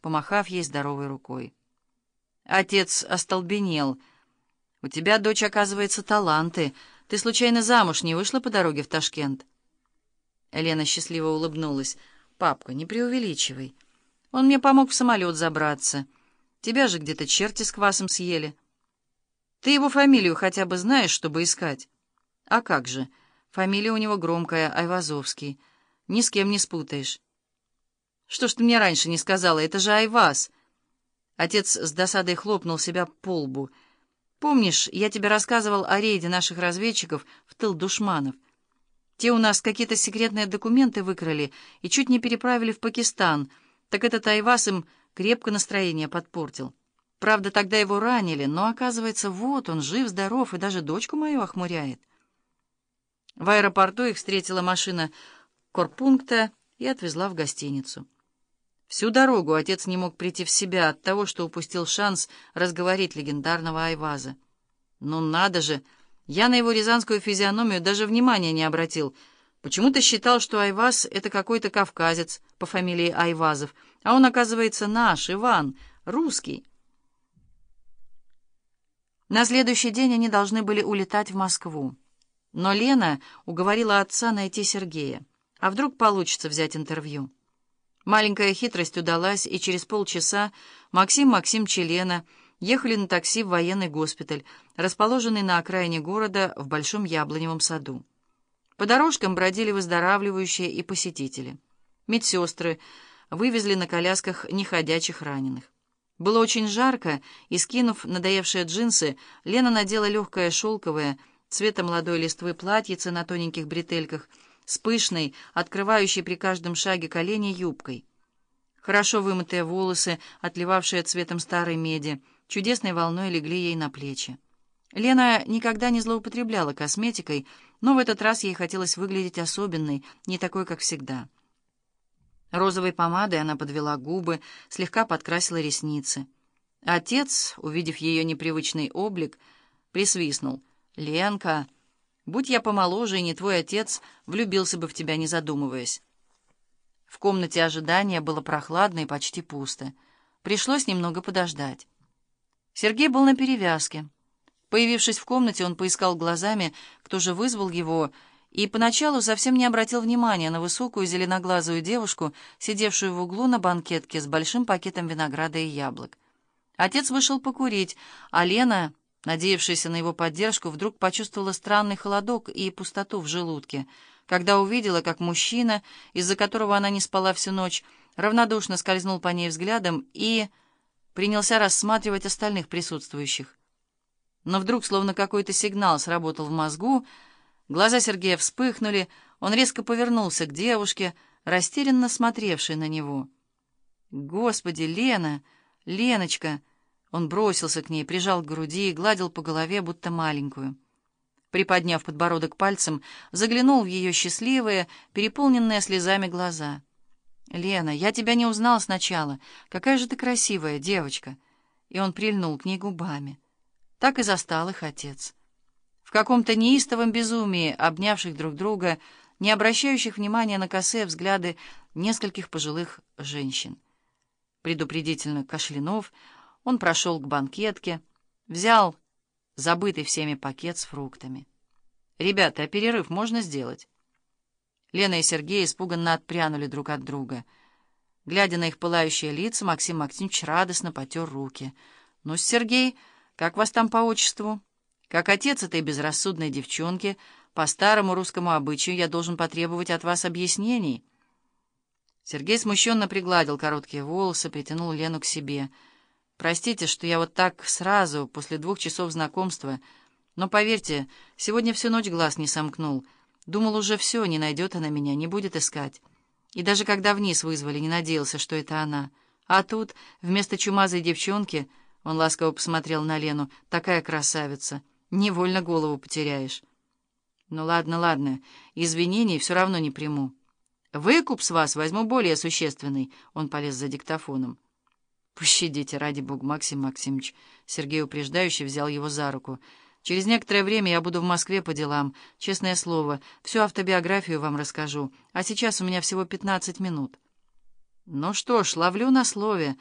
помахав ей здоровой рукой. Отец остолбенел. «У тебя, дочь, оказывается, таланты. Ты случайно замуж не вышла по дороге в Ташкент?» Лена счастливо улыбнулась. «Папка, не преувеличивай. Он мне помог в самолет забраться. Тебя же где-то черти с квасом съели. Ты его фамилию хотя бы знаешь, чтобы искать?» «А как же? Фамилия у него громкая, Айвазовский. Ни с кем не спутаешь». «Что ж ты мне раньше не сказала? Это же Айваз!» Отец с досадой хлопнул себя по лбу. «Помнишь, я тебе рассказывал о рейде наших разведчиков в тыл душманов?» Те у нас какие-то секретные документы выкрали и чуть не переправили в Пакистан. Так этот Айвас им крепко настроение подпортил. Правда, тогда его ранили, но, оказывается, вот он, жив-здоров и даже дочку мою охмуряет. В аэропорту их встретила машина корпункта и отвезла в гостиницу. Всю дорогу отец не мог прийти в себя от того, что упустил шанс разговорить легендарного Айваза. «Ну надо же!» Я на его рязанскую физиономию даже внимания не обратил. Почему-то считал, что Айваз — это какой-то кавказец по фамилии Айвазов, а он, оказывается, наш, Иван, русский. На следующий день они должны были улетать в Москву. Но Лена уговорила отца найти Сергея. А вдруг получится взять интервью? Маленькая хитрость удалась, и через полчаса Максим Максим Челена — ехали на такси в военный госпиталь, расположенный на окраине города в Большом Яблоневом саду. По дорожкам бродили выздоравливающие и посетители. Медсестры вывезли на колясках неходячих раненых. Было очень жарко, и, скинув надоевшие джинсы, Лена надела легкое шелковое, цвета молодой листвы платьице на тоненьких бретельках, с пышной, открывающей при каждом шаге колени юбкой. Хорошо вымытые волосы, отливавшие цветом старой меди, чудесной волной легли ей на плечи. Лена никогда не злоупотребляла косметикой, но в этот раз ей хотелось выглядеть особенной, не такой, как всегда. Розовой помадой она подвела губы, слегка подкрасила ресницы. Отец, увидев ее непривычный облик, присвистнул. «Ленка, будь я помоложе и не твой отец, влюбился бы в тебя, не задумываясь». В комнате ожидания было прохладно и почти пусто. Пришлось немного подождать. Сергей был на перевязке. Появившись в комнате, он поискал глазами, кто же вызвал его, и поначалу совсем не обратил внимания на высокую зеленоглазую девушку, сидевшую в углу на банкетке с большим пакетом винограда и яблок. Отец вышел покурить, а Лена, надеявшаяся на его поддержку, вдруг почувствовала странный холодок и пустоту в желудке, когда увидела, как мужчина, из-за которого она не спала всю ночь, равнодушно скользнул по ней взглядом и принялся рассматривать остальных присутствующих. Но вдруг, словно какой-то сигнал сработал в мозгу, глаза Сергея вспыхнули, он резко повернулся к девушке, растерянно смотревшей на него. «Господи, Лена! Леночка!» Он бросился к ней, прижал к груди и гладил по голове, будто маленькую. Приподняв подбородок пальцем, заглянул в ее счастливые, переполненные слезами глаза — «Лена, я тебя не узнал сначала. Какая же ты красивая девочка!» И он прильнул к ней губами. Так и застал их отец. В каком-то неистовом безумии, обнявших друг друга, не обращающих внимания на косые взгляды нескольких пожилых женщин. Предупредительно кашлянув, он прошел к банкетке, взял забытый всеми пакет с фруктами. «Ребята, а перерыв можно сделать?» Лена и Сергей испуганно отпрянули друг от друга. Глядя на их пылающие лица, Максим Максимович радостно потер руки. «Ну, Сергей, как вас там по отчеству? Как отец этой безрассудной девчонки, по старому русскому обычаю я должен потребовать от вас объяснений». Сергей смущенно пригладил короткие волосы, притянул Лену к себе. «Простите, что я вот так сразу, после двух часов знакомства, но, поверьте, сегодня всю ночь глаз не сомкнул». Думал, уже все, не найдет она меня, не будет искать. И даже когда вниз вызвали, не надеялся, что это она. А тут, вместо чумазой девчонки, он ласково посмотрел на Лену, такая красавица, невольно голову потеряешь. Ну ладно, ладно, извинений все равно не приму. Выкуп с вас возьму более существенный, он полез за диктофоном. Пощадите, ради бога, Максим Максимович. Сергей упреждающе взял его за руку. Через некоторое время я буду в Москве по делам. Честное слово, всю автобиографию вам расскажу. А сейчас у меня всего 15 минут». Ну что ж, ловлю на слове.